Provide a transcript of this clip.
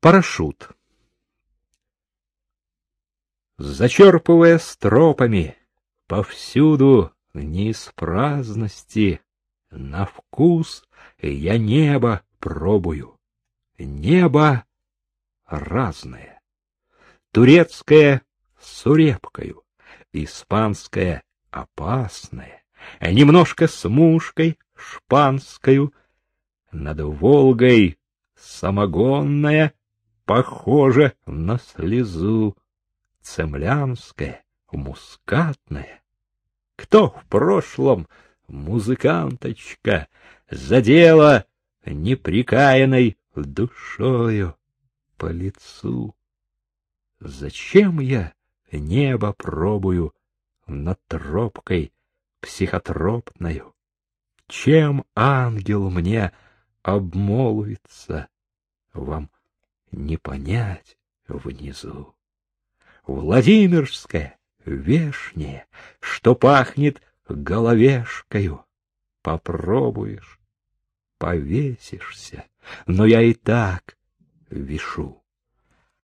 Парашют. Зачерпывая стропами, повсюду не из праздности, на вкус я небо пробую. Небо разное. Турецкое с испанское опасное, немножко с мушкой шпанскою, над Волгой самогонная, похоже на слезу, цемлянская, мускатная. Кто в прошлом музыканточка задела неприкаянной душою по лицу? Зачем я небо пробую над тропкой психотропною? Чем ангел мне обмолвится, вам не понять внизу. Владимирская вешняя, что пахнет головешкою. Попробуешь, повесишься, но я и так вешу.